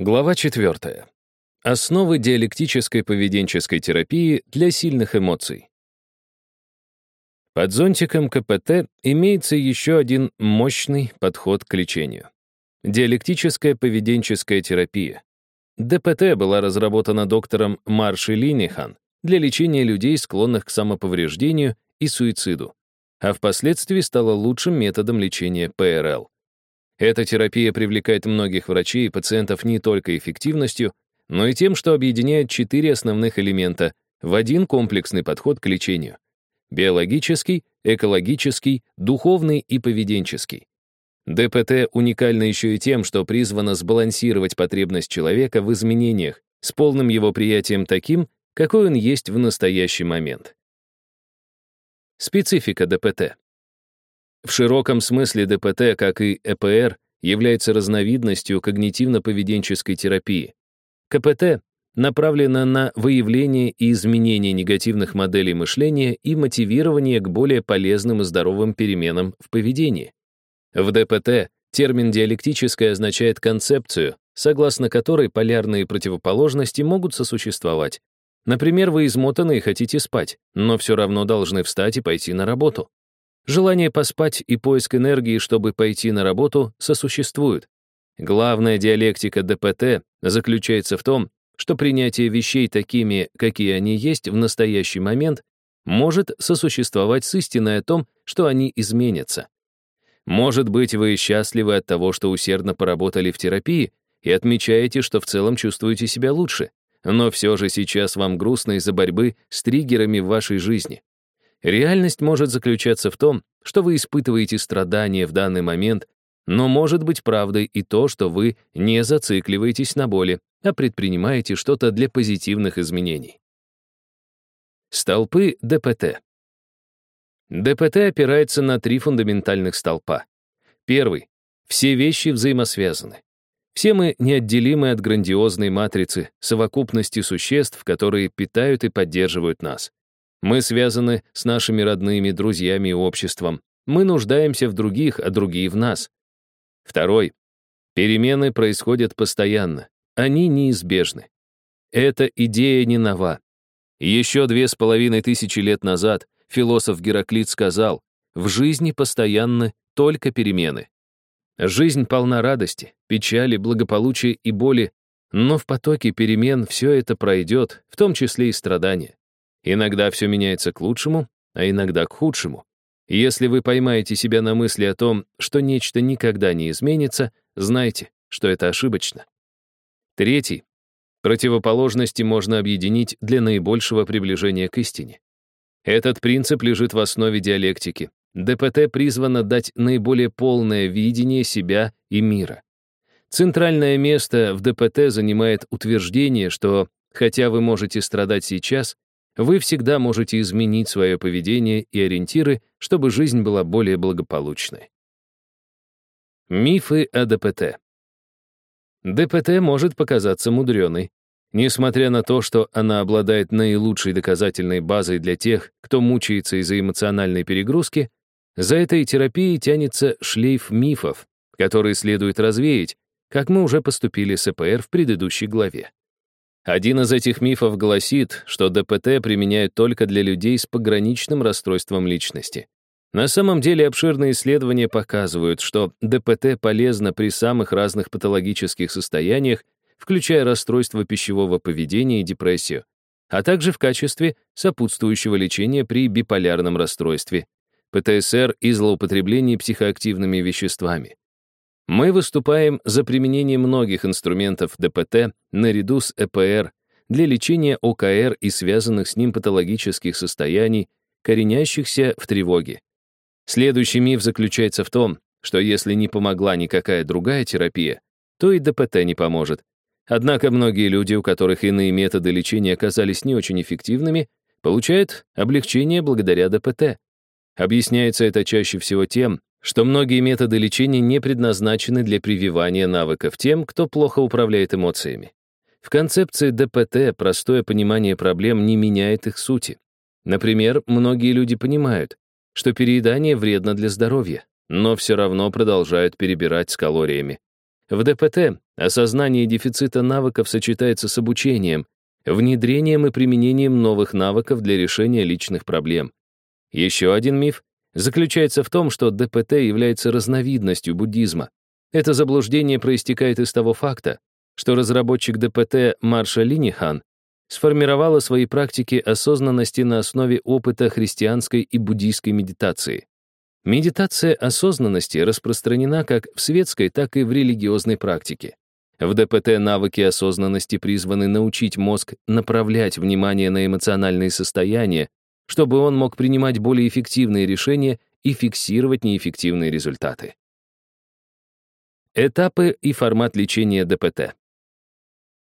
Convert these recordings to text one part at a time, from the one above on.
Глава 4. Основы диалектической поведенческой терапии для сильных эмоций. Под зонтиком КПТ имеется еще один мощный подход к лечению. Диалектическая поведенческая терапия. ДПТ была разработана доктором Марши Линихан для лечения людей, склонных к самоповреждению и суициду, а впоследствии стала лучшим методом лечения ПРЛ. Эта терапия привлекает многих врачей и пациентов не только эффективностью, но и тем, что объединяет четыре основных элемента в один комплексный подход к лечению — биологический, экологический, духовный и поведенческий. ДПТ уникально еще и тем, что призвано сбалансировать потребность человека в изменениях с полным его приятием таким, какой он есть в настоящий момент. Специфика ДПТ. В широком смысле ДПТ, как и ЭПР, является разновидностью когнитивно-поведенческой терапии. КПТ направлена на выявление и изменение негативных моделей мышления и мотивирование к более полезным и здоровым переменам в поведении. В ДПТ термин «диалектическое» означает концепцию, согласно которой полярные противоположности могут сосуществовать. Например, вы измотаны и хотите спать, но все равно должны встать и пойти на работу. Желание поспать и поиск энергии, чтобы пойти на работу, сосуществуют. Главная диалектика ДПТ заключается в том, что принятие вещей такими, какие они есть в настоящий момент, может сосуществовать с истиной о том, что они изменятся. Может быть, вы счастливы от того, что усердно поработали в терапии и отмечаете, что в целом чувствуете себя лучше, но все же сейчас вам грустно из-за борьбы с триггерами в вашей жизни. Реальность может заключаться в том, что вы испытываете страдания в данный момент, но может быть правдой и то, что вы не зацикливаетесь на боли, а предпринимаете что-то для позитивных изменений. Столпы ДПТ. ДПТ опирается на три фундаментальных столпа. Первый. Все вещи взаимосвязаны. Все мы неотделимы от грандиозной матрицы, совокупности существ, которые питают и поддерживают нас. Мы связаны с нашими родными, друзьями и обществом. Мы нуждаемся в других, а другие в нас. Второй. Перемены происходят постоянно. Они неизбежны. Эта идея не нова. Еще две с половиной тысячи лет назад философ Гераклит сказал, в жизни постоянны только перемены. Жизнь полна радости, печали, благополучия и боли, но в потоке перемен все это пройдет, в том числе и страдания. Иногда все меняется к лучшему, а иногда к худшему. если вы поймаете себя на мысли о том, что нечто никогда не изменится, знайте, что это ошибочно. Третий. Противоположности можно объединить для наибольшего приближения к истине. Этот принцип лежит в основе диалектики. ДПТ призвано дать наиболее полное видение себя и мира. Центральное место в ДПТ занимает утверждение, что, хотя вы можете страдать сейчас, вы всегда можете изменить свое поведение и ориентиры, чтобы жизнь была более благополучной. Мифы о ДПТ. ДПТ может показаться мудреной, несмотря на то, что она обладает наилучшей доказательной базой для тех, кто мучается из-за эмоциональной перегрузки, за этой терапией тянется шлейф мифов, который следует развеять, как мы уже поступили с ЭПР в предыдущей главе. Один из этих мифов гласит, что ДПТ применяют только для людей с пограничным расстройством личности. На самом деле обширные исследования показывают, что ДПТ полезно при самых разных патологических состояниях, включая расстройство пищевого поведения и депрессию, а также в качестве сопутствующего лечения при биполярном расстройстве, ПТСР и злоупотреблении психоактивными веществами. Мы выступаем за применение многих инструментов ДПТ наряду с ЭПР для лечения ОКР и связанных с ним патологических состояний, коренящихся в тревоге. Следующий миф заключается в том, что если не помогла никакая другая терапия, то и ДПТ не поможет. Однако многие люди, у которых иные методы лечения оказались не очень эффективными, получают облегчение благодаря ДПТ. Объясняется это чаще всего тем, что многие методы лечения не предназначены для прививания навыков тем, кто плохо управляет эмоциями. В концепции ДПТ простое понимание проблем не меняет их сути. Например, многие люди понимают, что переедание вредно для здоровья, но все равно продолжают перебирать с калориями. В ДПТ осознание дефицита навыков сочетается с обучением, внедрением и применением новых навыков для решения личных проблем. Еще один миф заключается в том, что ДПТ является разновидностью буддизма. Это заблуждение проистекает из того факта, что разработчик ДПТ Марша Линихан сформировала свои практики осознанности на основе опыта христианской и буддийской медитации. Медитация осознанности распространена как в светской, так и в религиозной практике. В ДПТ навыки осознанности призваны научить мозг направлять внимание на эмоциональные состояния, чтобы он мог принимать более эффективные решения и фиксировать неэффективные результаты. Этапы и формат лечения ДПТ.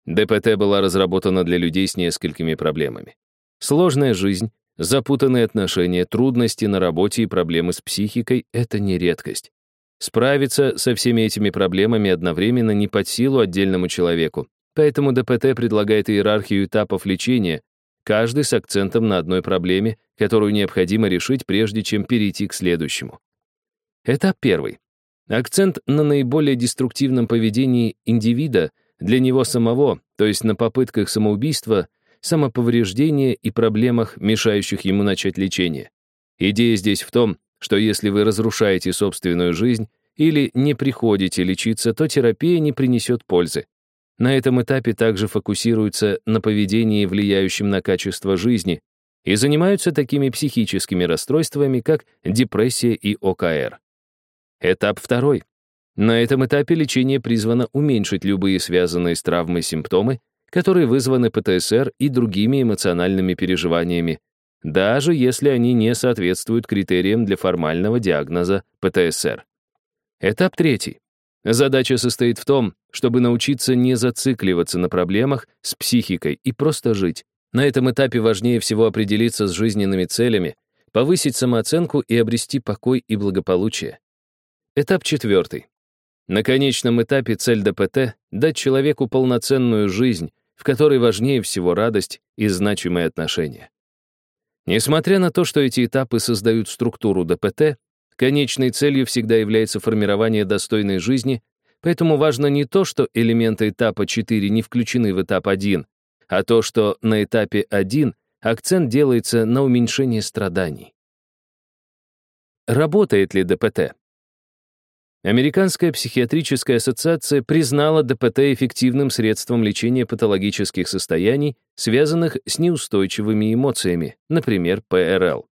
ДПТ была разработана для людей с несколькими проблемами. Сложная жизнь, запутанные отношения, трудности на работе и проблемы с психикой — это не редкость. Справиться со всеми этими проблемами одновременно не под силу отдельному человеку, поэтому ДПТ предлагает иерархию этапов лечения, каждый с акцентом на одной проблеме, которую необходимо решить, прежде чем перейти к следующему. Этап первый. Акцент на наиболее деструктивном поведении индивида — для него самого, то есть на попытках самоубийства, самоповреждения и проблемах, мешающих ему начать лечение. Идея здесь в том, что если вы разрушаете собственную жизнь или не приходите лечиться, то терапия не принесет пользы. На этом этапе также фокусируются на поведении, влияющем на качество жизни, и занимаются такими психическими расстройствами, как депрессия и ОКР. Этап второй. На этом этапе лечение призвано уменьшить любые связанные с травмой симптомы, которые вызваны ПТСР и другими эмоциональными переживаниями, даже если они не соответствуют критериям для формального диагноза ПТСР. Этап третий. Задача состоит в том, чтобы научиться не зацикливаться на проблемах с психикой и просто жить. На этом этапе важнее всего определиться с жизненными целями, повысить самооценку и обрести покой и благополучие. Этап четвертый. На конечном этапе цель ДПТ — дать человеку полноценную жизнь, в которой важнее всего радость и значимые отношения. Несмотря на то, что эти этапы создают структуру ДПТ, конечной целью всегда является формирование достойной жизни, поэтому важно не то, что элементы этапа 4 не включены в этап 1, а то, что на этапе 1 акцент делается на уменьшение страданий. Работает ли ДПТ? Американская психиатрическая ассоциация признала ДПТ эффективным средством лечения патологических состояний, связанных с неустойчивыми эмоциями, например, ПРЛ.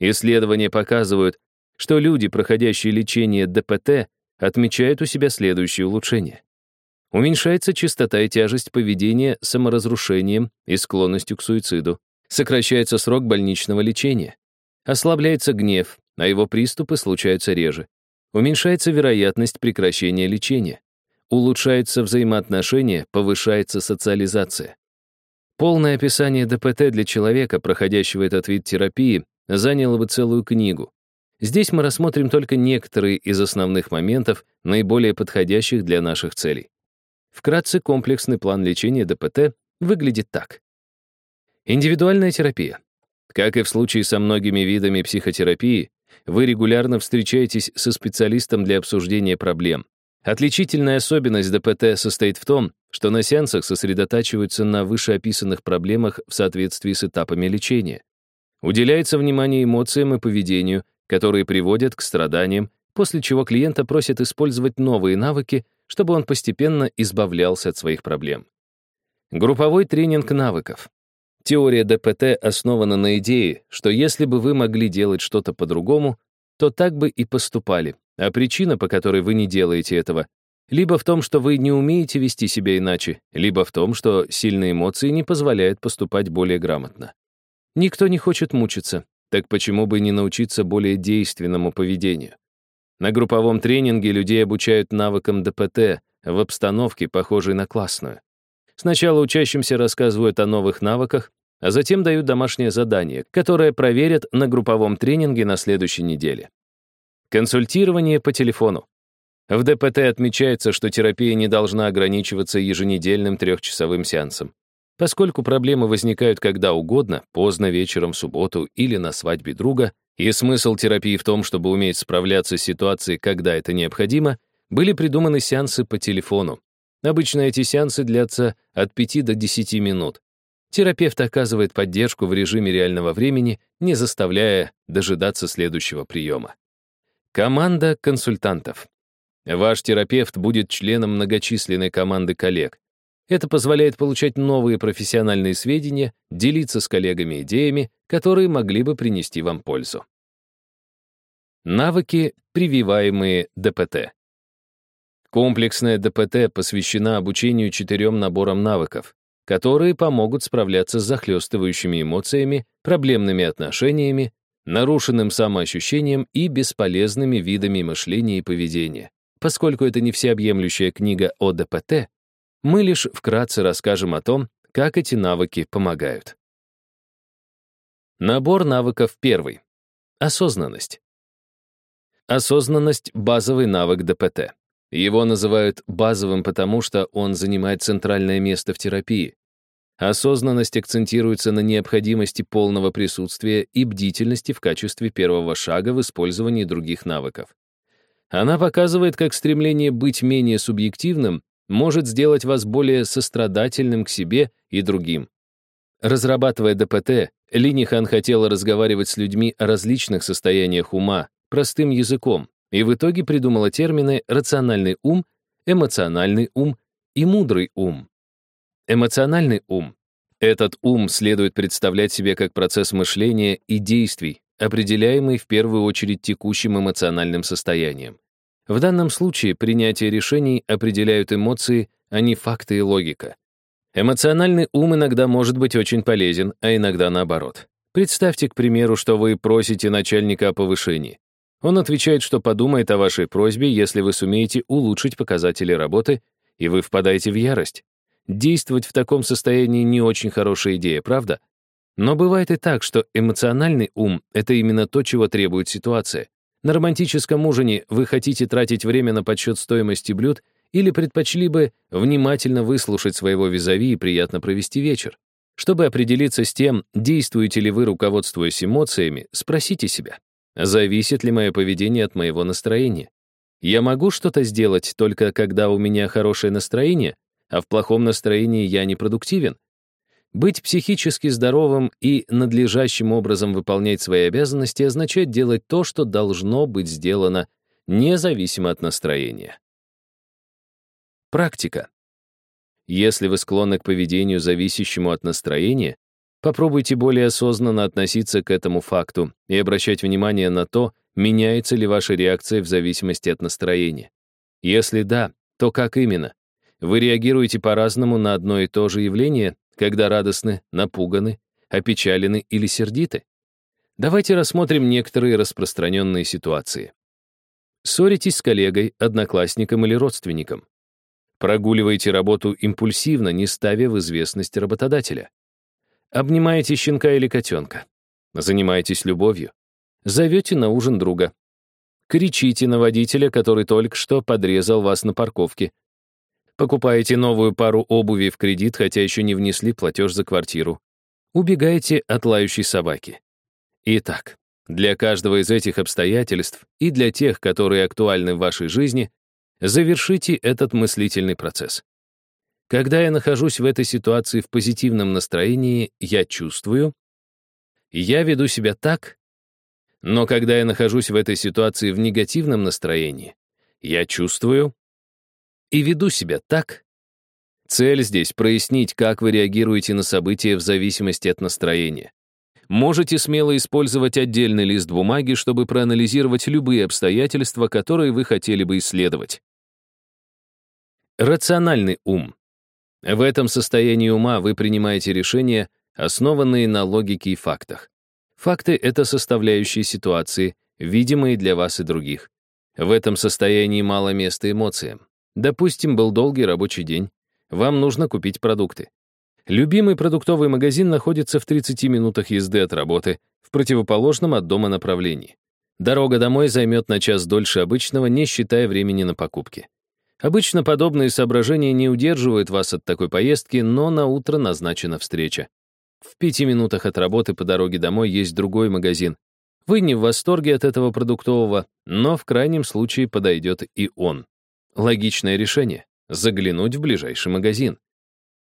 Исследования показывают, что люди, проходящие лечение ДПТ, отмечают у себя следующие улучшения. Уменьшается частота и тяжесть поведения саморазрушением и склонностью к суициду. Сокращается срок больничного лечения. Ослабляется гнев, а его приступы случаются реже. Уменьшается вероятность прекращения лечения. Улучшаются взаимоотношения, повышается социализация. Полное описание ДПТ для человека, проходящего этот вид терапии, заняло бы целую книгу. Здесь мы рассмотрим только некоторые из основных моментов, наиболее подходящих для наших целей. Вкратце, комплексный план лечения ДПТ выглядит так. Индивидуальная терапия. Как и в случае со многими видами психотерапии, вы регулярно встречаетесь со специалистом для обсуждения проблем. Отличительная особенность ДПТ состоит в том, что на сеансах сосредотачиваются на вышеописанных проблемах в соответствии с этапами лечения. Уделяется внимание эмоциям и поведению, которые приводят к страданиям, после чего клиента просят использовать новые навыки, чтобы он постепенно избавлялся от своих проблем. Групповой тренинг навыков. Теория ДПТ основана на идее, что если бы вы могли делать что-то по-другому, то так бы и поступали. А причина, по которой вы не делаете этого, либо в том, что вы не умеете вести себя иначе, либо в том, что сильные эмоции не позволяют поступать более грамотно. Никто не хочет мучиться, так почему бы не научиться более действенному поведению? На групповом тренинге людей обучают навыкам ДПТ в обстановке, похожей на классную. Сначала учащимся рассказывают о новых навыках, а затем дают домашнее задание, которое проверят на групповом тренинге на следующей неделе. Консультирование по телефону. В ДПТ отмечается, что терапия не должна ограничиваться еженедельным трехчасовым сеансом. Поскольку проблемы возникают когда угодно, поздно вечером в субботу или на свадьбе друга, и смысл терапии в том, чтобы уметь справляться с ситуацией, когда это необходимо, были придуманы сеансы по телефону. Обычно эти сеансы длятся от 5 до 10 минут. Терапевт оказывает поддержку в режиме реального времени, не заставляя дожидаться следующего приема. Команда консультантов. Ваш терапевт будет членом многочисленной команды коллег. Это позволяет получать новые профессиональные сведения, делиться с коллегами идеями, которые могли бы принести вам пользу. Навыки, прививаемые ДПТ. Комплексная ДПТ посвящена обучению четырем наборам навыков, которые помогут справляться с захлестывающими эмоциями, проблемными отношениями, нарушенным самоощущением и бесполезными видами мышления и поведения. Поскольку это не всеобъемлющая книга о ДПТ, мы лишь вкратце расскажем о том, как эти навыки помогают. Набор навыков первый. Осознанность. Осознанность — базовый навык ДПТ. Его называют базовым потому, что он занимает центральное место в терапии. Осознанность акцентируется на необходимости полного присутствия и бдительности в качестве первого шага в использовании других навыков. Она показывает, как стремление быть менее субъективным может сделать вас более сострадательным к себе и другим. Разрабатывая ДПТ, Линихан хотела разговаривать с людьми о различных состояниях ума, простым языком, и в итоге придумала термины «рациональный ум», «эмоциональный ум» и «мудрый ум». Эмоциональный ум. Этот ум следует представлять себе как процесс мышления и действий, определяемый в первую очередь текущим эмоциональным состоянием. В данном случае принятие решений определяют эмоции, а не факты и логика. Эмоциональный ум иногда может быть очень полезен, а иногда наоборот. Представьте, к примеру, что вы просите начальника о повышении. Он отвечает, что подумает о вашей просьбе, если вы сумеете улучшить показатели работы, и вы впадаете в ярость. Действовать в таком состоянии не очень хорошая идея, правда? Но бывает и так, что эмоциональный ум — это именно то, чего требует ситуация. На романтическом ужине вы хотите тратить время на подсчет стоимости блюд или предпочли бы внимательно выслушать своего визави и приятно провести вечер. Чтобы определиться с тем, действуете ли вы, руководствуясь эмоциями, спросите себя, Зависит ли мое поведение от моего настроения? Я могу что-то сделать только когда у меня хорошее настроение, а в плохом настроении я непродуктивен? Быть психически здоровым и надлежащим образом выполнять свои обязанности означает делать то, что должно быть сделано, независимо от настроения. Практика. Если вы склонны к поведению, зависящему от настроения, Попробуйте более осознанно относиться к этому факту и обращать внимание на то, меняется ли ваша реакция в зависимости от настроения. Если да, то как именно? Вы реагируете по-разному на одно и то же явление, когда радостны, напуганы, опечалены или сердиты? Давайте рассмотрим некоторые распространенные ситуации. Ссоритесь с коллегой, одноклассником или родственником. Прогуливаете работу импульсивно, не ставя в известность работодателя. Обнимаете щенка или котенка. Занимаетесь любовью. Зовете на ужин друга. Кричите на водителя, который только что подрезал вас на парковке. Покупаете новую пару обуви в кредит, хотя еще не внесли платеж за квартиру. Убегаете от лающей собаки. Итак, для каждого из этих обстоятельств и для тех, которые актуальны в вашей жизни, завершите этот мыслительный процесс. Когда я нахожусь в этой ситуации в позитивном настроении, я чувствую, я веду себя так, но когда я нахожусь в этой ситуации в негативном настроении, я чувствую и веду себя так. Цель здесь — прояснить, как вы реагируете на события в зависимости от настроения. Можете смело использовать отдельный лист бумаги, чтобы проанализировать любые обстоятельства, которые вы хотели бы исследовать. Рациональный ум. В этом состоянии ума вы принимаете решения, основанные на логике и фактах. Факты — это составляющие ситуации, видимые для вас и других. В этом состоянии мало места эмоциям. Допустим, был долгий рабочий день. Вам нужно купить продукты. Любимый продуктовый магазин находится в 30 минутах езды от работы, в противоположном от дома направлении. Дорога домой займет на час дольше обычного, не считая времени на покупки. Обычно подобные соображения не удерживают вас от такой поездки, но на утро назначена встреча. В пяти минутах от работы по дороге домой есть другой магазин. Вы не в восторге от этого продуктового, но в крайнем случае подойдет и он. Логичное решение — заглянуть в ближайший магазин.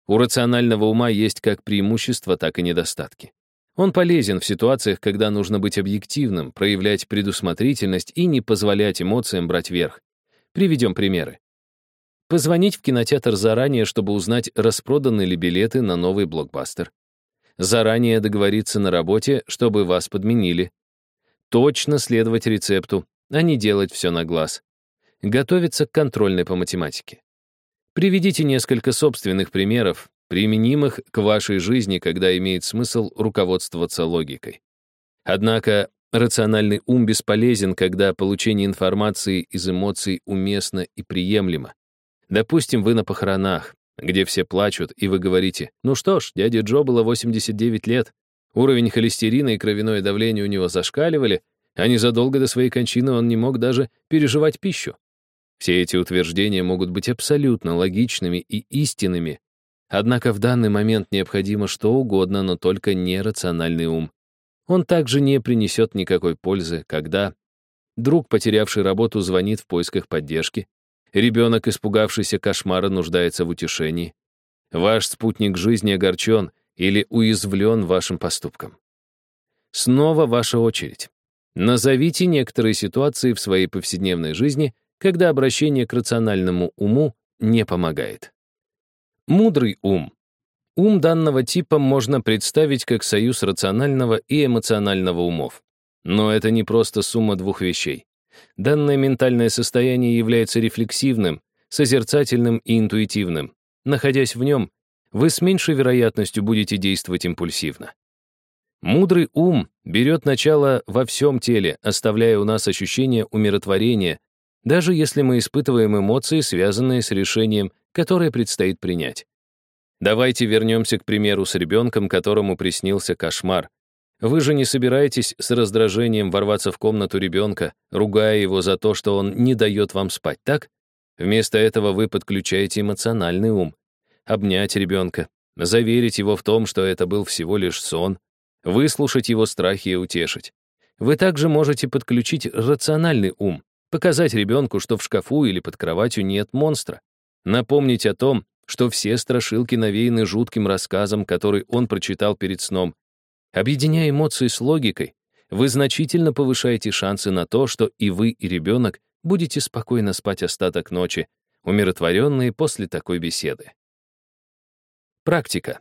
У рационального ума есть как преимущества, так и недостатки. Он полезен в ситуациях, когда нужно быть объективным, проявлять предусмотрительность и не позволять эмоциям брать верх. Приведем примеры. Позвонить в кинотеатр заранее, чтобы узнать, распроданы ли билеты на новый блокбастер. Заранее договориться на работе, чтобы вас подменили. Точно следовать рецепту, а не делать все на глаз. Готовиться к контрольной по математике. Приведите несколько собственных примеров, применимых к вашей жизни, когда имеет смысл руководствоваться логикой. Однако рациональный ум бесполезен, когда получение информации из эмоций уместно и приемлемо. Допустим, вы на похоронах, где все плачут, и вы говорите, ну что ж, дяде Джо было 89 лет, уровень холестерина и кровяное давление у него зашкаливали, а незадолго до своей кончины он не мог даже переживать пищу. Все эти утверждения могут быть абсолютно логичными и истинными, однако в данный момент необходимо что угодно, но только не рациональный ум. Он также не принесет никакой пользы, когда друг, потерявший работу, звонит в поисках поддержки, Ребенок, испугавшийся кошмара, нуждается в утешении. Ваш спутник жизни огорчен или уязвлен вашим поступком. Снова ваша очередь. Назовите некоторые ситуации в своей повседневной жизни, когда обращение к рациональному уму не помогает. Мудрый ум. Ум данного типа можно представить как союз рационального и эмоционального умов. Но это не просто сумма двух вещей. Данное ментальное состояние является рефлексивным, созерцательным и интуитивным. Находясь в нем, вы с меньшей вероятностью будете действовать импульсивно. Мудрый ум берет начало во всем теле, оставляя у нас ощущение умиротворения, даже если мы испытываем эмоции, связанные с решением, которое предстоит принять. Давайте вернемся к примеру с ребенком, которому приснился кошмар, вы же не собираетесь с раздражением ворваться в комнату ребенка, ругая его за то, что он не дает вам спать, так? Вместо этого вы подключаете эмоциональный ум. Обнять ребенка, заверить его в том, что это был всего лишь сон, выслушать его страхи и утешить. Вы также можете подключить рациональный ум, показать ребенку, что в шкафу или под кроватью нет монстра, напомнить о том, что все страшилки навеяны жутким рассказом, который он прочитал перед сном, Объединяя эмоции с логикой, вы значительно повышаете шансы на то, что и вы, и ребенок будете спокойно спать остаток ночи, умиротворенные после такой беседы. Практика.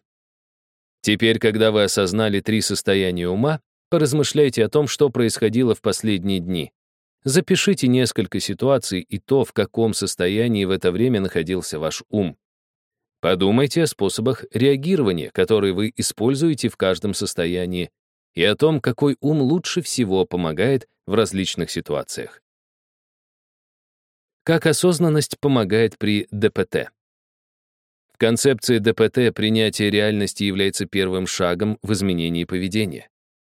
Теперь, когда вы осознали три состояния ума, поразмышляйте о том, что происходило в последние дни. Запишите несколько ситуаций и то, в каком состоянии в это время находился ваш ум. Подумайте о способах реагирования, которые вы используете в каждом состоянии, и о том, какой ум лучше всего помогает в различных ситуациях. Как осознанность помогает при ДПТ? В концепции ДПТ принятие реальности является первым шагом в изменении поведения.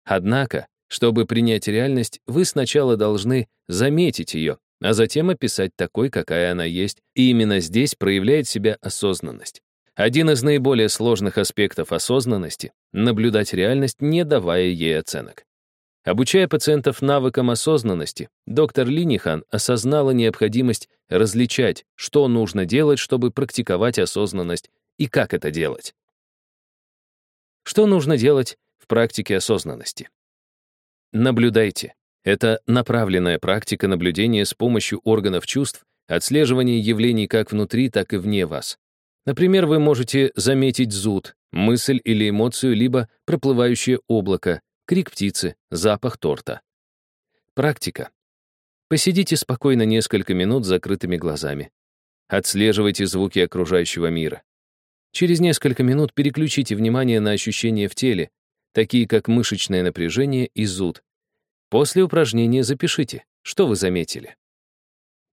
Однако, чтобы принять реальность, вы сначала должны заметить ее, а затем описать такой, какая она есть, и именно здесь проявляет себя осознанность. Один из наиболее сложных аспектов осознанности — наблюдать реальность, не давая ей оценок. Обучая пациентов навыкам осознанности, доктор Линихан осознала необходимость различать, что нужно делать, чтобы практиковать осознанность, и как это делать. Что нужно делать в практике осознанности? Наблюдайте. Это направленная практика наблюдения с помощью органов чувств, отслеживания явлений как внутри, так и вне вас. Например, вы можете заметить зуд, мысль или эмоцию, либо проплывающее облако, крик птицы, запах торта. Практика. Посидите спокойно несколько минут с закрытыми глазами. Отслеживайте звуки окружающего мира. Через несколько минут переключите внимание на ощущения в теле, такие как мышечное напряжение и зуд, После упражнения запишите, что вы заметили.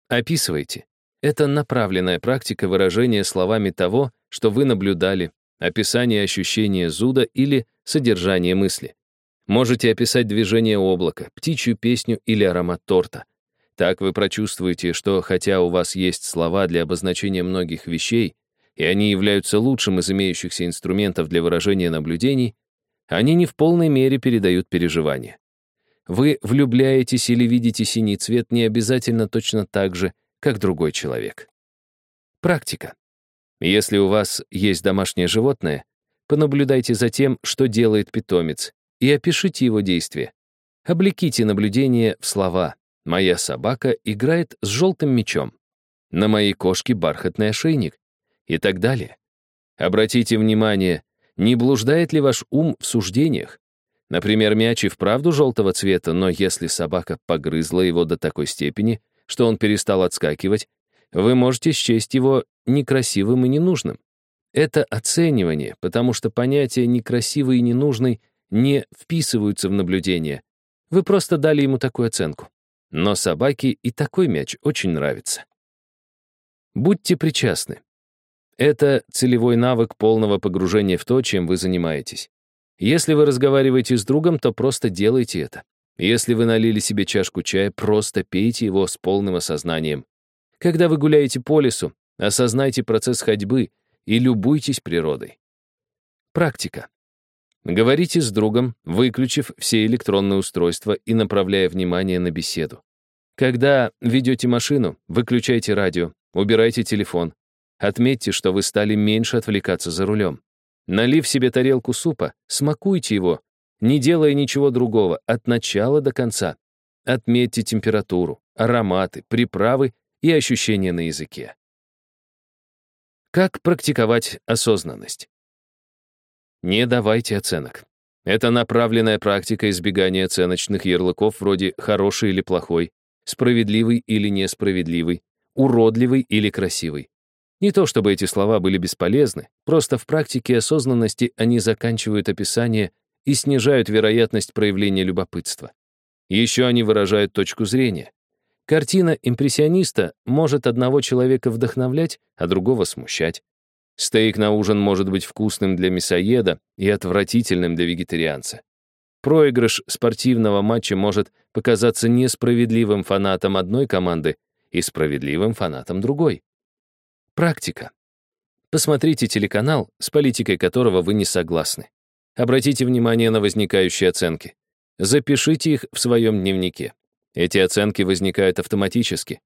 Описывайте. Это направленная практика выражения словами того, что вы наблюдали, описание ощущения зуда или содержание мысли. Можете описать движение облака, птичью песню или аромат торта. Так вы прочувствуете, что хотя у вас есть слова для обозначения многих вещей, и они являются лучшим из имеющихся инструментов для выражения наблюдений, они не в полной мере передают переживания. Вы влюбляетесь или видите синий цвет не обязательно точно так же, как другой человек. Практика. Если у вас есть домашнее животное, понаблюдайте за тем, что делает питомец, и опишите его действия. Облеките наблюдение в слова. Моя собака играет с желтым мячом. На моей кошке бархатный ошейник. И так далее. Обратите внимание, не блуждает ли ваш ум в суждениях. Например, мяч и вправду желтого цвета, но если собака погрызла его до такой степени, что он перестал отскакивать, вы можете счесть его некрасивым и ненужным. Это оценивание, потому что понятия «некрасивый» и «ненужный» не вписываются в наблюдение. Вы просто дали ему такую оценку. Но собаке и такой мяч очень нравится. Будьте причастны. Это целевой навык полного погружения в то, чем вы занимаетесь. Если вы разговариваете с другом, то просто делайте это. Если вы налили себе чашку чая, просто пейте его с полным осознанием. Когда вы гуляете по лесу, осознайте процесс ходьбы и любуйтесь природой. Практика. Говорите с другом, выключив все электронные устройства и направляя внимание на беседу. Когда ведете машину, выключайте радио, убирайте телефон. Отметьте, что вы стали меньше отвлекаться за рулем. Налив себе тарелку супа, смакуйте его, не делая ничего другого, от начала до конца. Отметьте температуру, ароматы, приправы и ощущения на языке. Как практиковать осознанность? Не давайте оценок. Это направленная практика избегания оценочных ярлыков вроде «хороший» или «плохой», «справедливый» или «несправедливый», «уродливый» или «красивый». Не то чтобы эти слова были бесполезны, просто в практике осознанности они заканчивают описание и снижают вероятность проявления любопытства. Еще они выражают точку зрения. Картина импрессиониста может одного человека вдохновлять, а другого смущать. Стейк на ужин может быть вкусным для мясоеда и отвратительным для вегетарианца. Проигрыш спортивного матча может показаться несправедливым фанатам одной команды и справедливым фанатам другой. Практика. Посмотрите телеканал, с политикой которого вы не согласны. Обратите внимание на возникающие оценки. Запишите их в своем дневнике. Эти оценки возникают автоматически.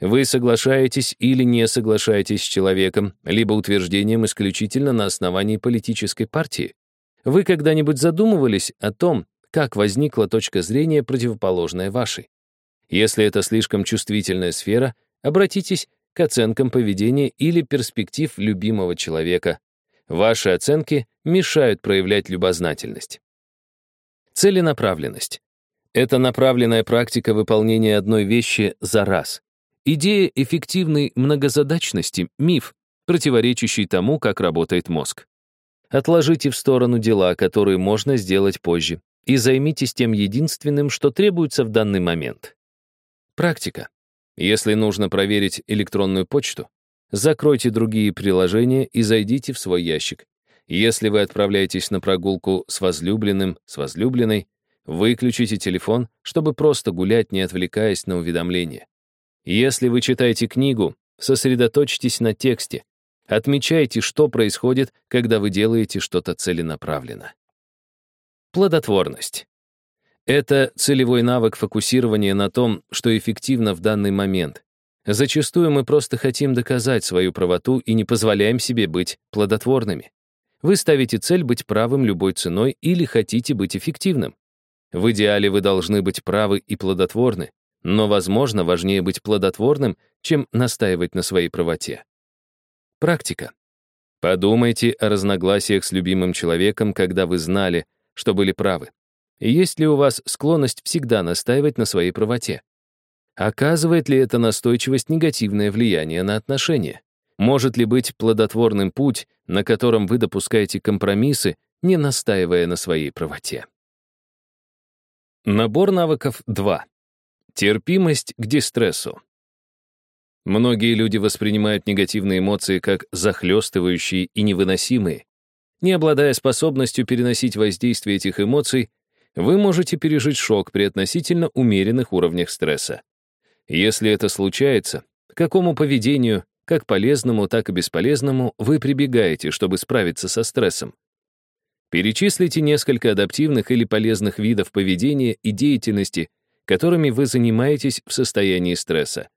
Вы соглашаетесь или не соглашаетесь с человеком, либо утверждением исключительно на основании политической партии. Вы когда-нибудь задумывались о том, как возникла точка зрения, противоположная вашей? Если это слишком чувствительная сфера, обратитесь к оценкам поведения или перспектив любимого человека. Ваши оценки мешают проявлять любознательность. Целенаправленность. Это направленная практика выполнения одной вещи за раз. Идея эффективной многозадачности — миф, противоречащий тому, как работает мозг. Отложите в сторону дела, которые можно сделать позже, и займитесь тем единственным, что требуется в данный момент. Практика. Если нужно проверить электронную почту, закройте другие приложения и зайдите в свой ящик. Если вы отправляетесь на прогулку с возлюбленным, с возлюбленной, выключите телефон, чтобы просто гулять, не отвлекаясь на уведомления. Если вы читаете книгу, сосредоточьтесь на тексте. Отмечайте, что происходит, когда вы делаете что-то целенаправленно. Плодотворность. Это целевой навык фокусирования на том, что эффективно в данный момент. Зачастую мы просто хотим доказать свою правоту и не позволяем себе быть плодотворными. Вы ставите цель быть правым любой ценой или хотите быть эффективным. В идеале вы должны быть правы и плодотворны, но, возможно, важнее быть плодотворным, чем настаивать на своей правоте. Практика. Подумайте о разногласиях с любимым человеком, когда вы знали, что были правы. Есть ли у вас склонность всегда настаивать на своей правоте? Оказывает ли эта настойчивость негативное влияние на отношения? Может ли быть плодотворным путь, на котором вы допускаете компромиссы, не настаивая на своей правоте? Набор навыков 2. Терпимость к дистрессу. Многие люди воспринимают негативные эмоции как захлестывающие и невыносимые. Не обладая способностью переносить воздействие этих эмоций, вы можете пережить шок при относительно умеренных уровнях стресса. Если это случается, к какому поведению, как полезному, так и бесполезному, вы прибегаете, чтобы справиться со стрессом? Перечислите несколько адаптивных или полезных видов поведения и деятельности, которыми вы занимаетесь в состоянии стресса.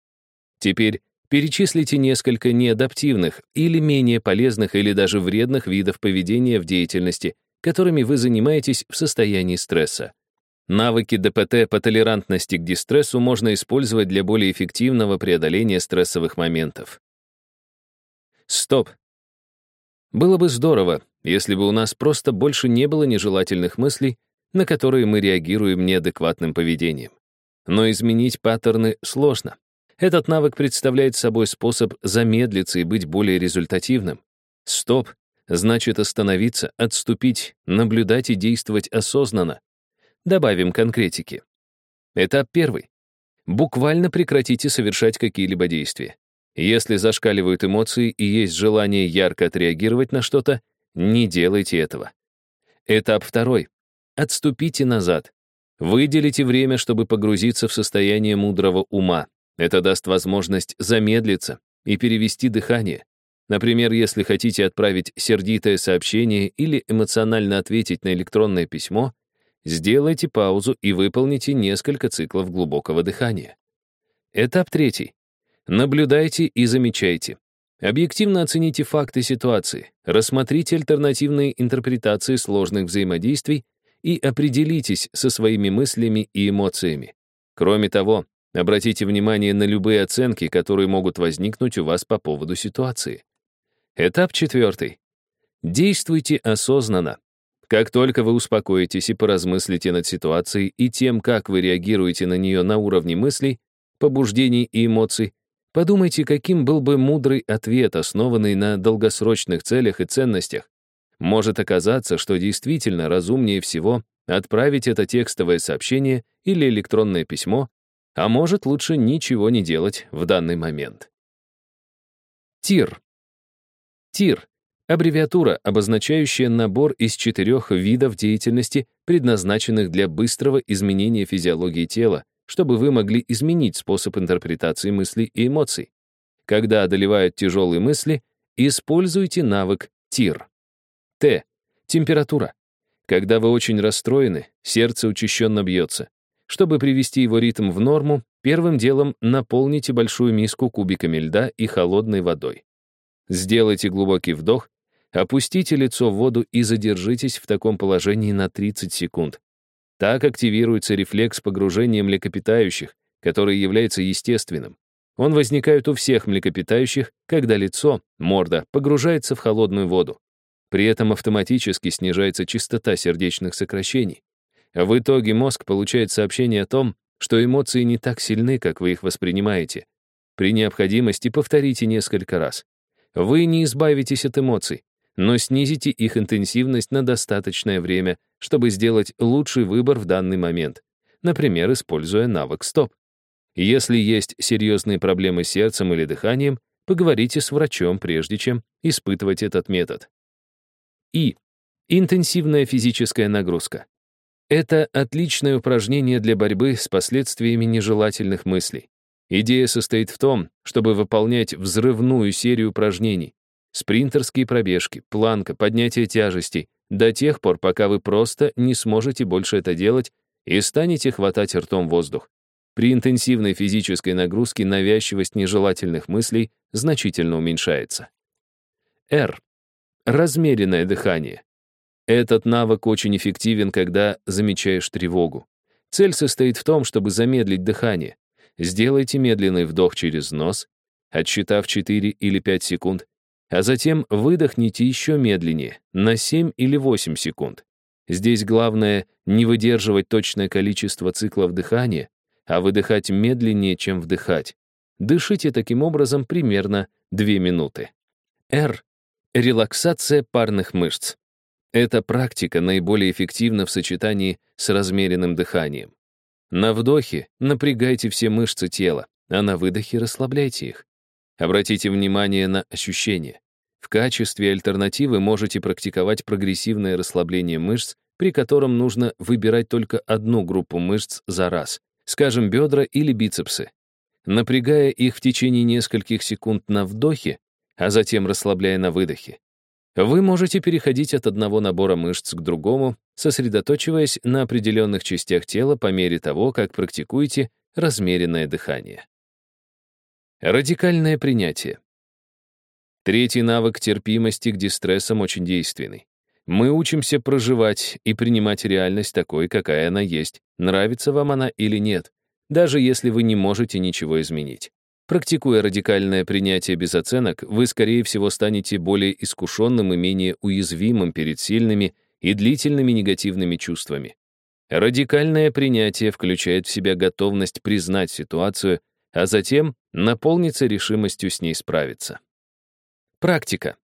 Теперь перечислите несколько неадаптивных или менее полезных или даже вредных видов поведения в деятельности, которыми вы занимаетесь в состоянии стресса. Навыки ДПТ по толерантности к дистрессу можно использовать для более эффективного преодоления стрессовых моментов. Стоп. Было бы здорово, если бы у нас просто больше не было нежелательных мыслей, на которые мы реагируем неадекватным поведением. Но изменить паттерны сложно. Этот навык представляет собой способ замедлиться и быть более результативным. Стоп значит остановиться, отступить, наблюдать и действовать осознанно. Добавим конкретики. Этап первый. Буквально прекратите совершать какие-либо действия. Если зашкаливают эмоции и есть желание ярко отреагировать на что-то, не делайте этого. Этап второй. Отступите назад. Выделите время, чтобы погрузиться в состояние мудрого ума. Это даст возможность замедлиться и перевести дыхание. Например, если хотите отправить сердитое сообщение или эмоционально ответить на электронное письмо, сделайте паузу и выполните несколько циклов глубокого дыхания. Этап третий. Наблюдайте и замечайте. Объективно оцените факты ситуации, рассмотрите альтернативные интерпретации сложных взаимодействий и определитесь со своими мыслями и эмоциями. Кроме того, обратите внимание на любые оценки, которые могут возникнуть у вас по поводу ситуации. Этап четвертый. Действуйте осознанно. Как только вы успокоитесь и поразмыслите над ситуацией и тем, как вы реагируете на нее на уровне мыслей, побуждений и эмоций, Подумайте, каким был бы мудрый ответ, основанный на долгосрочных целях и ценностях. Может оказаться, что действительно разумнее всего отправить это текстовое сообщение или электронное письмо, а может лучше ничего не делать в данный момент. ТИР. ТИР — аббревиатура, обозначающая набор из четырех видов деятельности, предназначенных для быстрого изменения физиологии тела, чтобы вы могли изменить способ интерпретации мыслей и эмоций. Когда одолевают тяжелые мысли, используйте навык ТИР. Т. Температура. Когда вы очень расстроены, сердце учащенно бьется. Чтобы привести его ритм в норму, первым делом наполните большую миску кубиками льда и холодной водой. Сделайте глубокий вдох, опустите лицо в воду и задержитесь в таком положении на 30 секунд. Так активируется рефлекс погружения млекопитающих, который является естественным. Он возникает у всех млекопитающих, когда лицо, морда, погружается в холодную воду. При этом автоматически снижается частота сердечных сокращений. В итоге мозг получает сообщение о том, что эмоции не так сильны, как вы их воспринимаете. При необходимости повторите несколько раз. Вы не избавитесь от эмоций, но снизите их интенсивность на достаточное время, чтобы сделать лучший выбор в данный момент, например, используя навык «Стоп». Если есть серьезные проблемы с сердцем или дыханием, поговорите с врачом, прежде чем испытывать этот метод. И. Интенсивная физическая нагрузка. Это отличное упражнение для борьбы с последствиями нежелательных мыслей. Идея состоит в том, чтобы выполнять взрывную серию упражнений, спринтерские пробежки, планка, поднятие тяжестей, до тех пор, пока вы просто не сможете больше это делать и станете хватать ртом воздух. При интенсивной физической нагрузке навязчивость нежелательных мыслей значительно уменьшается. R. Размеренное дыхание. Этот навык очень эффективен, когда замечаешь тревогу. Цель состоит в том, чтобы замедлить дыхание. Сделайте медленный вдох через нос, отсчитав 4 или 5 секунд, а затем выдохните еще медленнее, на 7 или 8 секунд. Здесь главное не выдерживать точное количество циклов дыхания, а выдыхать медленнее, чем вдыхать. Дышите таким образом примерно 2 минуты. R. Релаксация парных мышц. Эта практика наиболее эффективна в сочетании с размеренным дыханием. На вдохе напрягайте все мышцы тела, а на выдохе расслабляйте их. Обратите внимание на ощущения. В качестве альтернативы можете практиковать прогрессивное расслабление мышц, при котором нужно выбирать только одну группу мышц за раз, скажем, бедра или бицепсы. Напрягая их в течение нескольких секунд на вдохе, а затем расслабляя на выдохе. Вы можете переходить от одного набора мышц к другому, сосредоточиваясь на определенных частях тела по мере того, как практикуете размеренное дыхание. Радикальное принятие. Третий навык терпимости к дистрессам очень действенный. Мы учимся проживать и принимать реальность такой, какая она есть, нравится вам она или нет, даже если вы не можете ничего изменить. Практикуя радикальное принятие без оценок, вы, скорее всего, станете более искушенным и менее уязвимым перед сильными и длительными негативными чувствами. Радикальное принятие включает в себя готовность признать ситуацию, а затем наполниться решимостью с ней справиться. Практика.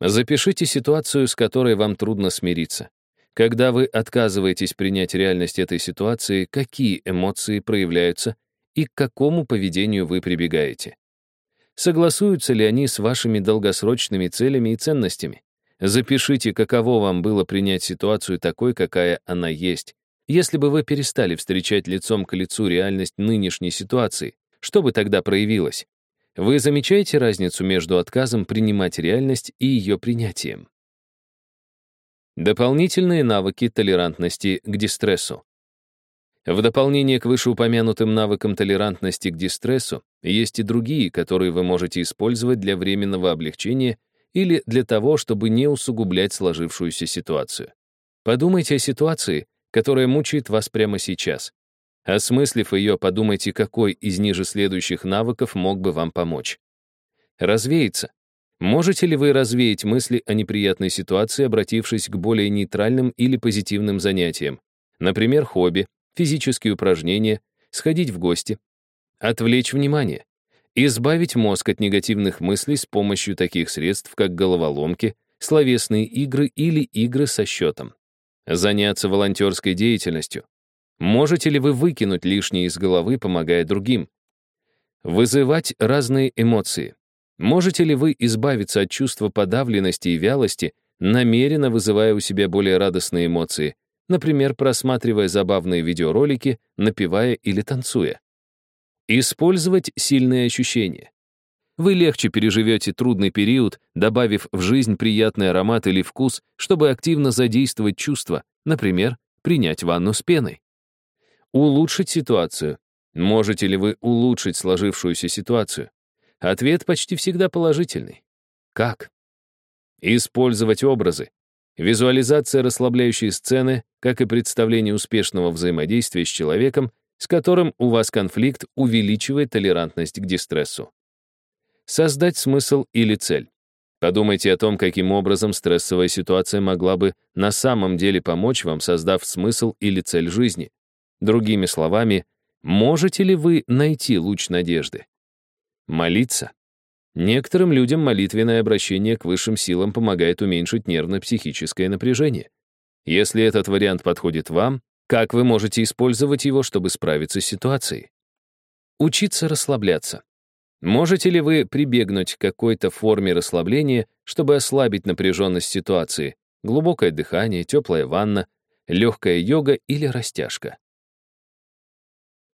Запишите ситуацию, с которой вам трудно смириться. Когда вы отказываетесь принять реальность этой ситуации, какие эмоции проявляются и к какому поведению вы прибегаете. Согласуются ли они с вашими долгосрочными целями и ценностями? Запишите, каково вам было принять ситуацию такой, какая она есть. Если бы вы перестали встречать лицом к лицу реальность нынешней ситуации, что бы тогда проявилось? Вы замечаете разницу между отказом принимать реальность и ее принятием? Дополнительные навыки толерантности к дистрессу. В дополнение к вышеупомянутым навыкам толерантности к дистрессу есть и другие, которые вы можете использовать для временного облегчения или для того, чтобы не усугублять сложившуюся ситуацию. Подумайте о ситуации, которая мучает вас прямо сейчас. Осмыслив ее, подумайте, какой из ниже следующих навыков мог бы вам помочь. Развеяться. Можете ли вы развеять мысли о неприятной ситуации, обратившись к более нейтральным или позитивным занятиям? Например, хобби, физические упражнения, сходить в гости. Отвлечь внимание. Избавить мозг от негативных мыслей с помощью таких средств, как головоломки, словесные игры или игры со счетом. Заняться волонтерской деятельностью. Можете ли вы выкинуть лишнее из головы, помогая другим? Вызывать разные эмоции. Можете ли вы избавиться от чувства подавленности и вялости, намеренно вызывая у себя более радостные эмоции, например, просматривая забавные видеоролики, напевая или танцуя. Использовать сильные ощущения. Вы легче переживете трудный период, добавив в жизнь приятный аромат или вкус, чтобы активно задействовать чувства, например, принять ванну с пеной. Улучшить ситуацию. Можете ли вы улучшить сложившуюся ситуацию? Ответ почти всегда положительный. Как? Использовать образы. Визуализация расслабляющей сцены, как и представление успешного взаимодействия с человеком, с которым у вас конфликт, увеличивает толерантность к дистрессу. Создать смысл или цель. Подумайте о том, каким образом стрессовая ситуация могла бы на самом деле помочь вам, создав смысл или цель жизни. Другими словами, можете ли вы найти луч надежды? Молиться. Некоторым людям молитвенное обращение к высшим силам помогает уменьшить нервно-психическое напряжение. Если этот вариант подходит вам, как вы можете использовать его, чтобы справиться с ситуацией? Учиться расслабляться. Можете ли вы прибегнуть к какой-то форме расслабления, чтобы ослабить напряженность ситуации? Глубокое дыхание, теплая ванна, легкая йога или растяжка.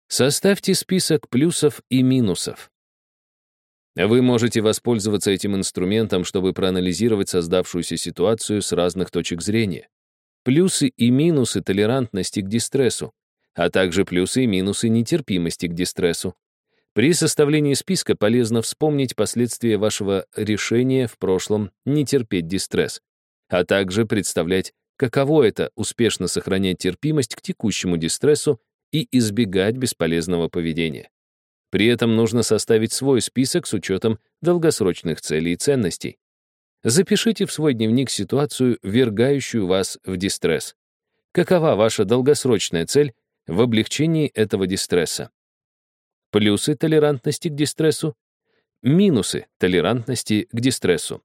Составьте список плюсов и минусов. Вы можете воспользоваться этим инструментом, чтобы проанализировать создавшуюся ситуацию с разных точек зрения. Плюсы и минусы толерантности к дистрессу, а также плюсы и минусы нетерпимости к дистрессу. При составлении списка полезно вспомнить последствия вашего решения в прошлом не терпеть дистресс, а также представлять, каково это успешно сохранять терпимость к текущему дистрессу и избегать бесполезного поведения. При этом нужно составить свой список с учетом долгосрочных целей и ценностей. Запишите в свой дневник ситуацию, вергающую вас в дистресс. Какова ваша долгосрочная цель в облегчении этого дистресса? Плюсы толерантности к дистрессу, минусы толерантности к дистрессу.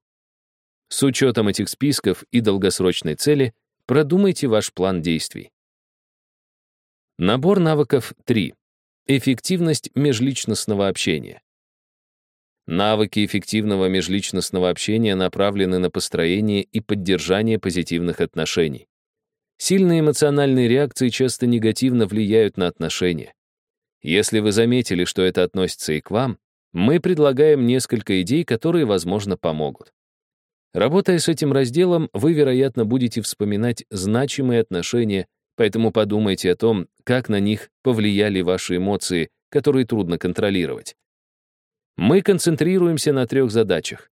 С учетом этих списков и долгосрочной цели продумайте ваш план действий. Набор навыков 3. Эффективность межличностного общения. Навыки эффективного межличностного общения направлены на построение и поддержание позитивных отношений. Сильные эмоциональные реакции часто негативно влияют на отношения. Если вы заметили, что это относится и к вам, мы предлагаем несколько идей, которые, возможно, помогут. Работая с этим разделом, вы, вероятно, будете вспоминать значимые отношения, Поэтому подумайте о том, как на них повлияли ваши эмоции, которые трудно контролировать. Мы концентрируемся на трех задачах.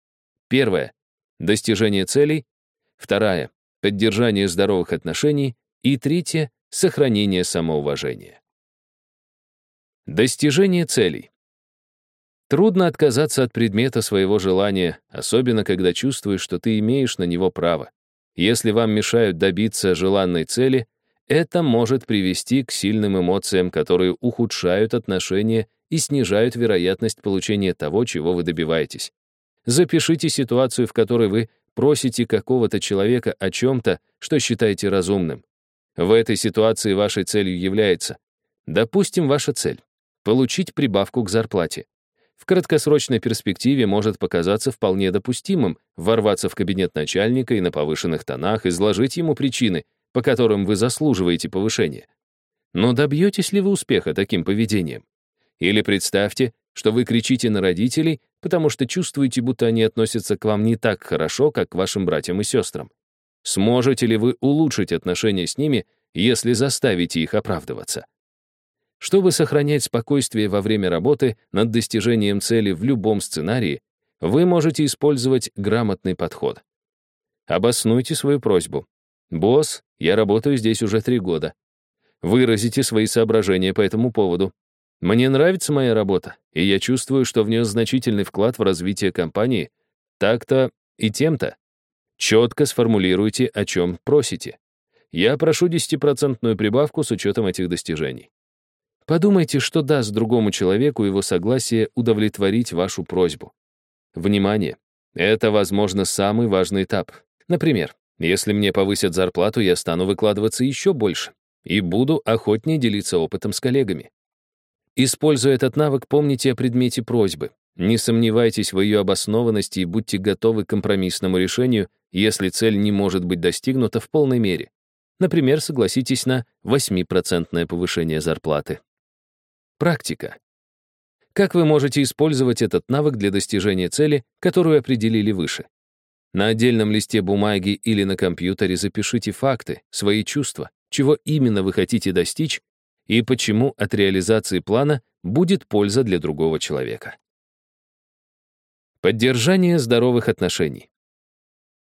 Первая — достижение целей. Вторая — поддержание здоровых отношений. И третья — сохранение самоуважения. Достижение целей. Трудно отказаться от предмета своего желания, особенно когда чувствуешь, что ты имеешь на него право. Если вам мешают добиться желанной цели, это может привести к сильным эмоциям, которые ухудшают отношения и снижают вероятность получения того, чего вы добиваетесь. Запишите ситуацию, в которой вы просите какого-то человека о чем-то, что считаете разумным. В этой ситуации вашей целью является, допустим, ваша цель — получить прибавку к зарплате. В краткосрочной перспективе может показаться вполне допустимым ворваться в кабинет начальника и на повышенных тонах изложить ему причины, по которым вы заслуживаете повышения. Но добьетесь ли вы успеха таким поведением? Или представьте, что вы кричите на родителей, потому что чувствуете, будто они относятся к вам не так хорошо, как к вашим братьям и сестрам. Сможете ли вы улучшить отношения с ними, если заставите их оправдываться? Чтобы сохранять спокойствие во время работы над достижением цели в любом сценарии, вы можете использовать грамотный подход. Обоснуйте свою просьбу. «Босс, я работаю здесь уже три года». Выразите свои соображения по этому поводу. Мне нравится моя работа, и я чувствую, что внес значительный вклад в развитие компании так-то и тем-то. Четко сформулируйте, о чем просите. Я прошу 10% прибавку с учетом этих достижений. Подумайте, что даст другому человеку его согласие удовлетворить вашу просьбу. Внимание! Это, возможно, самый важный этап. Например, если мне повысят зарплату, я стану выкладываться еще больше и буду охотнее делиться опытом с коллегами. Используя этот навык, помните о предмете просьбы. Не сомневайтесь в ее обоснованности и будьте готовы к компромиссному решению, если цель не может быть достигнута в полной мере. Например, согласитесь на 8% повышение зарплаты. Практика. Как вы можете использовать этот навык для достижения цели, которую определили выше? На отдельном листе бумаги или на компьютере запишите факты, свои чувства, чего именно вы хотите достичь и почему от реализации плана будет польза для другого человека. Поддержание здоровых отношений.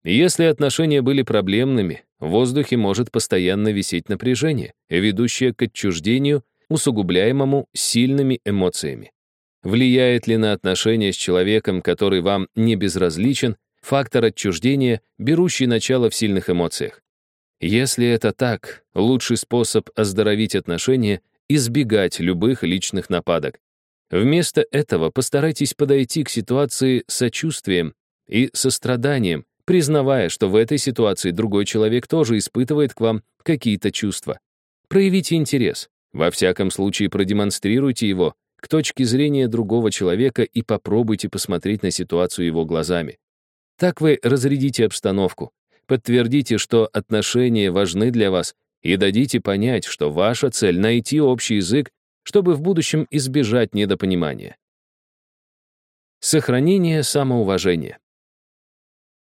Если отношения были проблемными, в воздухе может постоянно висеть напряжение, ведущее к отчуждению усугубляемому сильными эмоциями. Влияет ли на отношения с человеком, который вам не безразличен, фактор отчуждения, берущий начало в сильных эмоциях? Если это так, лучший способ оздоровить отношения — избегать любых личных нападок. Вместо этого постарайтесь подойти к ситуации сочувствием и состраданием, признавая, что в этой ситуации другой человек тоже испытывает к вам какие-то чувства. Проявите интерес, во всяком случае, продемонстрируйте его к точке зрения другого человека и попробуйте посмотреть на ситуацию его глазами. Так вы разрядите обстановку, подтвердите, что отношения важны для вас, и дадите понять, что ваша цель — найти общий язык, чтобы в будущем избежать недопонимания. Сохранение самоуважения.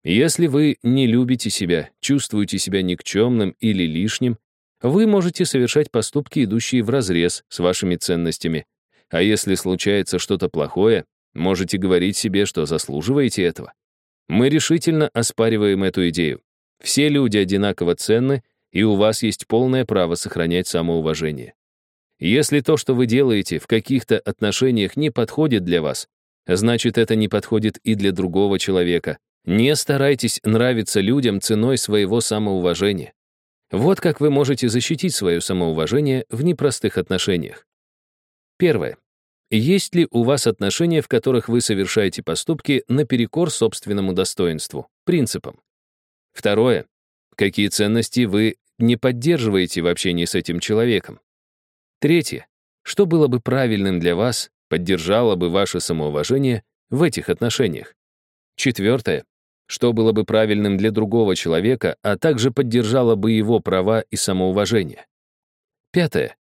Если вы не любите себя, чувствуете себя никчемным или лишним, вы можете совершать поступки, идущие вразрез с вашими ценностями. А если случается что-то плохое, можете говорить себе, что заслуживаете этого. Мы решительно оспариваем эту идею. Все люди одинаково ценны, и у вас есть полное право сохранять самоуважение. Если то, что вы делаете, в каких-то отношениях не подходит для вас, значит, это не подходит и для другого человека. Не старайтесь нравиться людям ценой своего самоуважения. Вот как вы можете защитить свое самоуважение в непростых отношениях. Первое. Есть ли у вас отношения, в которых вы совершаете поступки наперекор собственному достоинству, принципам? Второе. Какие ценности вы не поддерживаете в общении с этим человеком? Третье. Что было бы правильным для вас, поддержало бы ваше самоуважение в этих отношениях? Четвертое что было бы правильным для другого человека, а также поддержало бы его права и самоуважение. Пятое.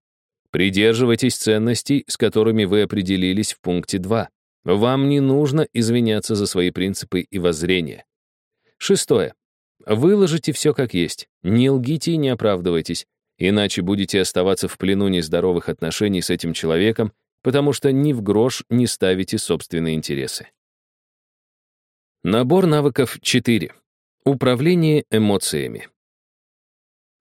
Придерживайтесь ценностей, с которыми вы определились в пункте 2. Вам не нужно извиняться за свои принципы и воззрения. Шестое. Выложите все как есть. Не лгите и не оправдывайтесь, иначе будете оставаться в плену нездоровых отношений с этим человеком, потому что ни в грош не ставите собственные интересы. Набор навыков 4. Управление эмоциями.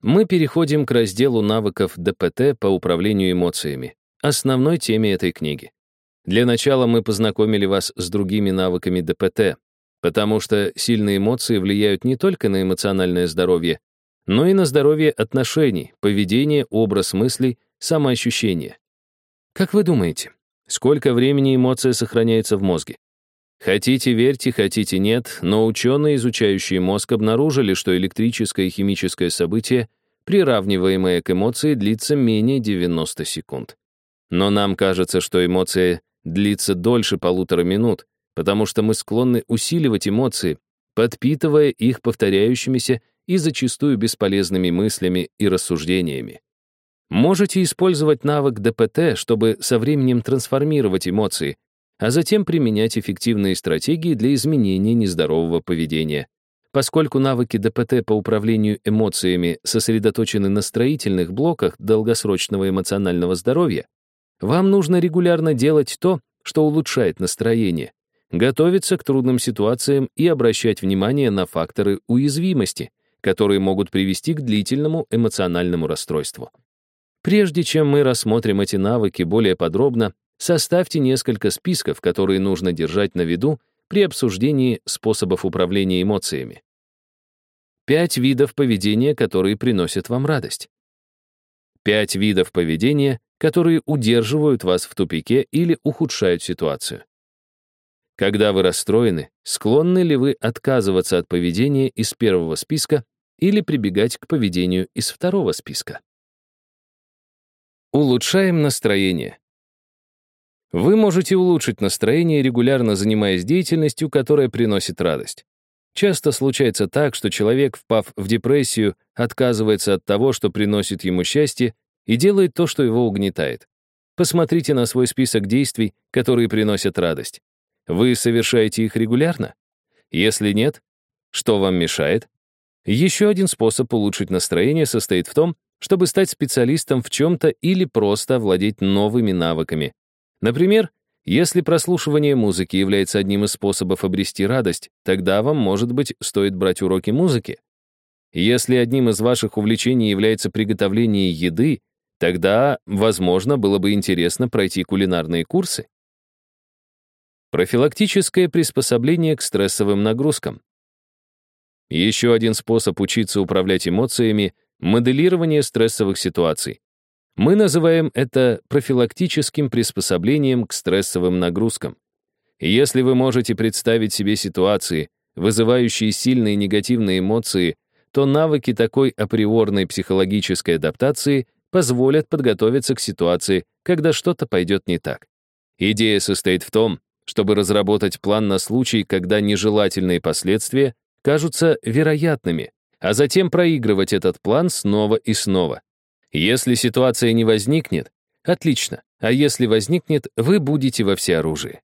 Мы переходим к разделу навыков ДПТ по управлению эмоциями, основной теме этой книги. Для начала мы познакомили вас с другими навыками ДПТ, потому что сильные эмоции влияют не только на эмоциональное здоровье, но и на здоровье отношений, поведение, образ мыслей, самоощущение. Как вы думаете, сколько времени эмоция сохраняется в мозге? Хотите верьте, хотите нет, но ученые, изучающие мозг, обнаружили, что электрическое и химическое событие, приравниваемое к эмоции, длится менее 90 секунд. Но нам кажется, что эмоция длится дольше полутора минут, потому что мы склонны усиливать эмоции, подпитывая их повторяющимися и зачастую бесполезными мыслями и рассуждениями. Можете использовать навык ДПТ, чтобы со временем трансформировать эмоции, а затем применять эффективные стратегии для изменения нездорового поведения. Поскольку навыки ДПТ по управлению эмоциями сосредоточены на строительных блоках долгосрочного эмоционального здоровья, вам нужно регулярно делать то, что улучшает настроение, готовиться к трудным ситуациям и обращать внимание на факторы уязвимости, которые могут привести к длительному эмоциональному расстройству. Прежде чем мы рассмотрим эти навыки более подробно, Составьте несколько списков, которые нужно держать на виду при обсуждении способов управления эмоциями. Пять видов поведения, которые приносят вам радость. Пять видов поведения, которые удерживают вас в тупике или ухудшают ситуацию. Когда вы расстроены, склонны ли вы отказываться от поведения из первого списка или прибегать к поведению из второго списка? Улучшаем настроение. Вы можете улучшить настроение, регулярно занимаясь деятельностью, которая приносит радость. Часто случается так, что человек, впав в депрессию, отказывается от того, что приносит ему счастье, и делает то, что его угнетает. Посмотрите на свой список действий, которые приносят радость. Вы совершаете их регулярно? Если нет, что вам мешает? Еще один способ улучшить настроение состоит в том, чтобы стать специалистом в чем-то или просто овладеть новыми навыками. Например, если прослушивание музыки является одним из способов обрести радость, тогда вам, может быть, стоит брать уроки музыки. Если одним из ваших увлечений является приготовление еды, тогда, возможно, было бы интересно пройти кулинарные курсы. Профилактическое приспособление к стрессовым нагрузкам. Еще один способ учиться управлять эмоциями — моделирование стрессовых ситуаций. Мы называем это профилактическим приспособлением к стрессовым нагрузкам. если вы можете представить себе ситуации, вызывающие сильные негативные эмоции, то навыки такой априорной психологической адаптации позволят подготовиться к ситуации, когда что-то пойдет не так. Идея состоит в том, чтобы разработать план на случай, когда нежелательные последствия кажутся вероятными, а затем проигрывать этот план снова и снова. Если ситуация не возникнет, отлично, а если возникнет, вы будете во всеоружии.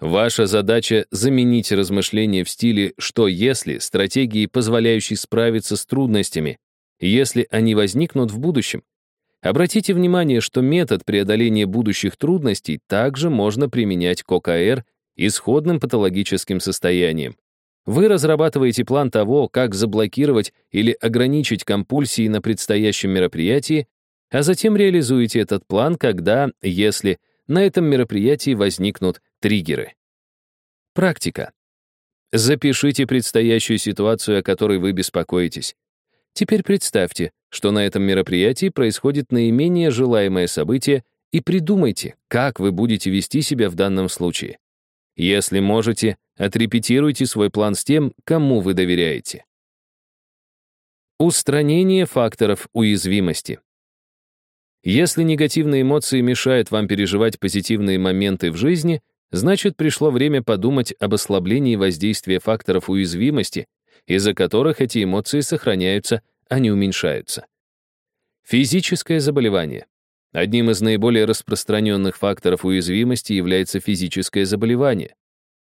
Ваша задача — заменить размышления в стиле «что если» стратегии, позволяющей справиться с трудностями, если они возникнут в будущем. Обратите внимание, что метод преодоления будущих трудностей также можно применять к ОКР исходным патологическим состоянием. Вы разрабатываете план того, как заблокировать или ограничить компульсии на предстоящем мероприятии, а затем реализуете этот план, когда, если на этом мероприятии возникнут триггеры. Практика. Запишите предстоящую ситуацию, о которой вы беспокоитесь. Теперь представьте, что на этом мероприятии происходит наименее желаемое событие, и придумайте, как вы будете вести себя в данном случае. Если можете, отрепетируйте свой план с тем, кому вы доверяете. Устранение факторов уязвимости. Если негативные эмоции мешают вам переживать позитивные моменты в жизни, значит, пришло время подумать об ослаблении воздействия факторов уязвимости, из-за которых эти эмоции сохраняются, а не уменьшаются. Физическое заболевание. Одним из наиболее распространенных факторов уязвимости является физическое заболевание.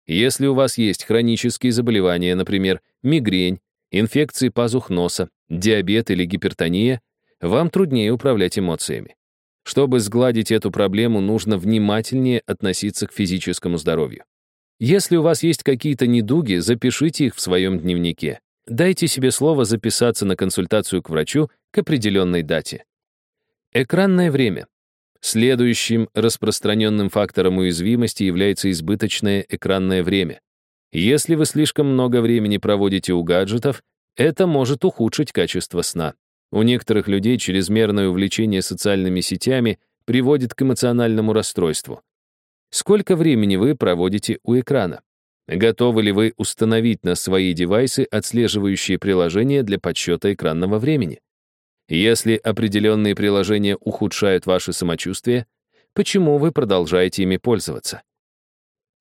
Если у вас есть хронические заболевания, например, мигрень, инфекции пазух носа, диабет или гипертония, вам труднее управлять эмоциями. Чтобы сгладить эту проблему, нужно внимательнее относиться к физическому здоровью. Если у вас есть какие-то недуги, запишите их в своем дневнике. Дайте себе слово записаться на консультацию к врачу к определенной дате. Экранное время. Следующим распространенным фактором уязвимости является избыточное экранное время. Если вы слишком много времени проводите у гаджетов, это может ухудшить качество сна. У некоторых людей чрезмерное увлечение социальными сетями приводит к эмоциональному расстройству. Сколько времени вы проводите у экрана? Готовы ли вы установить на свои девайсы отслеживающие приложения для подсчета экранного времени? Если определенные приложения ухудшают ваше самочувствие, почему вы продолжаете ими пользоваться?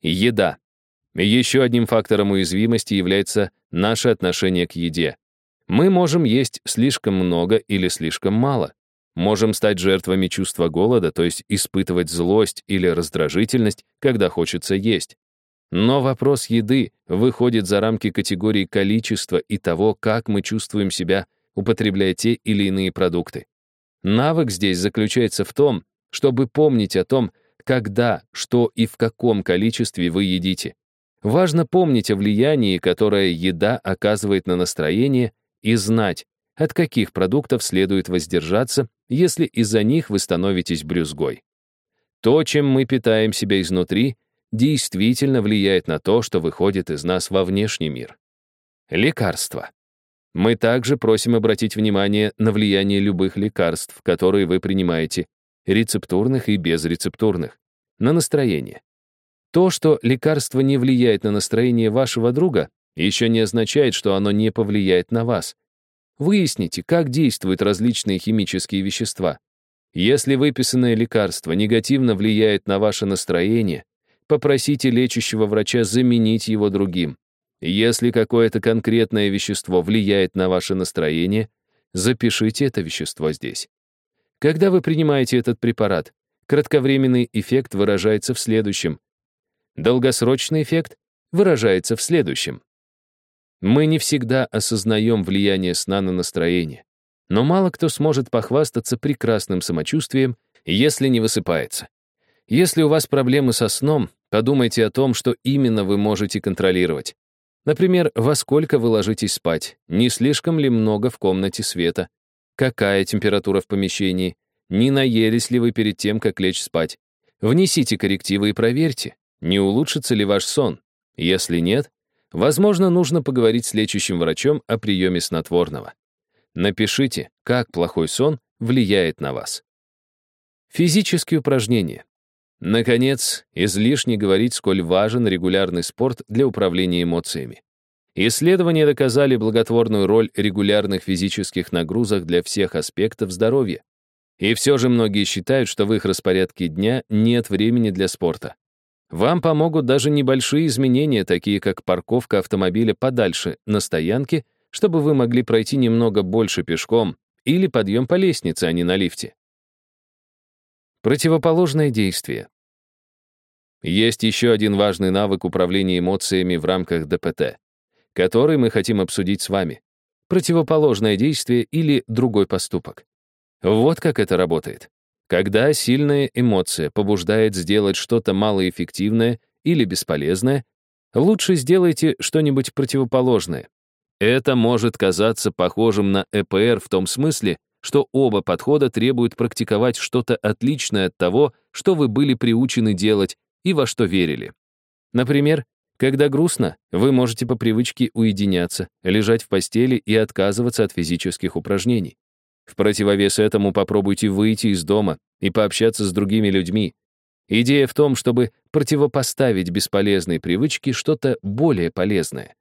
Еда. Еще одним фактором уязвимости является наше отношение к еде. Мы можем есть слишком много или слишком мало. Можем стать жертвами чувства голода, то есть испытывать злость или раздражительность, когда хочется есть. Но вопрос еды выходит за рамки категории количества и того, как мы чувствуем себя употребляя те или иные продукты. Навык здесь заключается в том, чтобы помнить о том, когда, что и в каком количестве вы едите. Важно помнить о влиянии, которое еда оказывает на настроение, и знать, от каких продуктов следует воздержаться, если из-за них вы становитесь брюзгой. То, чем мы питаем себя изнутри, действительно влияет на то, что выходит из нас во внешний мир. Лекарства. Мы также просим обратить внимание на влияние любых лекарств, которые вы принимаете, рецептурных и безрецептурных, на настроение. То, что лекарство не влияет на настроение вашего друга, еще не означает, что оно не повлияет на вас. Выясните, как действуют различные химические вещества. Если выписанное лекарство негативно влияет на ваше настроение, попросите лечащего врача заменить его другим. Если какое-то конкретное вещество влияет на ваше настроение, запишите это вещество здесь. Когда вы принимаете этот препарат, кратковременный эффект выражается в следующем. Долгосрочный эффект выражается в следующем. Мы не всегда осознаем влияние сна на настроение, но мало кто сможет похвастаться прекрасным самочувствием, если не высыпается. Если у вас проблемы со сном, подумайте о том, что именно вы можете контролировать. Например, во сколько вы ложитесь спать, не слишком ли много в комнате света, какая температура в помещении, не наелись ли вы перед тем, как лечь спать. Внесите коррективы и проверьте, не улучшится ли ваш сон. Если нет, возможно, нужно поговорить с лечащим врачом о приеме снотворного. Напишите, как плохой сон влияет на вас. Физические упражнения. Наконец, излишне говорить, сколь важен регулярный спорт для управления эмоциями. Исследования доказали благотворную роль регулярных физических нагрузок для всех аспектов здоровья. И все же многие считают, что в их распорядке дня нет времени для спорта. Вам помогут даже небольшие изменения, такие как парковка автомобиля подальше на стоянке, чтобы вы могли пройти немного больше пешком или подъем по лестнице, а не на лифте. Противоположное действие. Есть еще один важный навык управления эмоциями в рамках ДПТ, который мы хотим обсудить с вами. Противоположное действие или другой поступок. Вот как это работает. Когда сильная эмоция побуждает сделать что-то малоэффективное или бесполезное, лучше сделайте что-нибудь противоположное. Это может казаться похожим на ЭПР в том смысле, что оба подхода требуют практиковать что-то отличное от того, что вы были приучены делать и во что верили. Например, когда грустно, вы можете по привычке уединяться, лежать в постели и отказываться от физических упражнений. В противовес этому попробуйте выйти из дома и пообщаться с другими людьми. Идея в том, чтобы противопоставить бесполезной привычке что-то более полезное.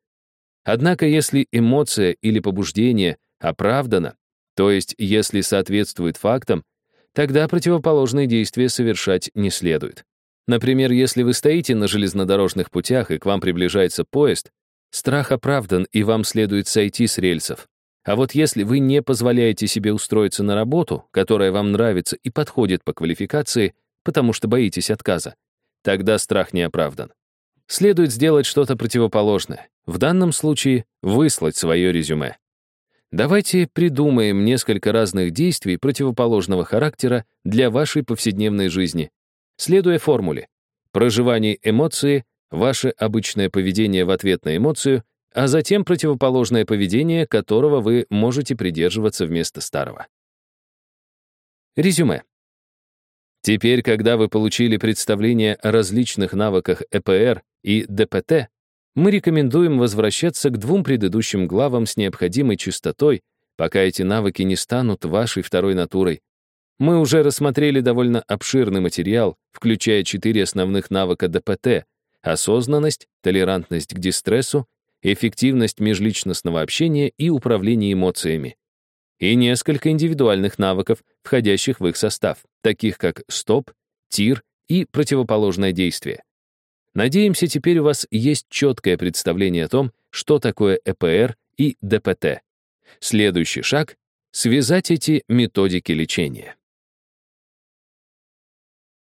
Однако, если эмоция или побуждение оправдано, то есть, если соответствует фактам, тогда противоположные действия совершать не следует. Например, если вы стоите на железнодорожных путях и к вам приближается поезд, страх оправдан, и вам следует сойти с рельсов. А вот если вы не позволяете себе устроиться на работу, которая вам нравится и подходит по квалификации, потому что боитесь отказа, тогда страх не оправдан. Следует сделать что-то противоположное. В данном случае выслать свое резюме. Давайте придумаем несколько разных действий противоположного характера для вашей повседневной жизни, следуя формуле. Проживание эмоции, ваше обычное поведение в ответ на эмоцию, а затем противоположное поведение, которого вы можете придерживаться вместо старого. Резюме. Теперь, когда вы получили представление о различных навыках ЭПР и ДПТ, мы рекомендуем возвращаться к двум предыдущим главам с необходимой частотой, пока эти навыки не станут вашей второй натурой. Мы уже рассмотрели довольно обширный материал, включая четыре основных навыка ДПТ — осознанность, толерантность к дистрессу, эффективность межличностного общения и управление эмоциями и несколько индивидуальных навыков, входящих в их состав, таких как стоп, тир и противоположное действие. Надеемся, теперь у вас есть четкое представление о том, что такое ЭПР и ДПТ. Следующий шаг — связать эти методики лечения.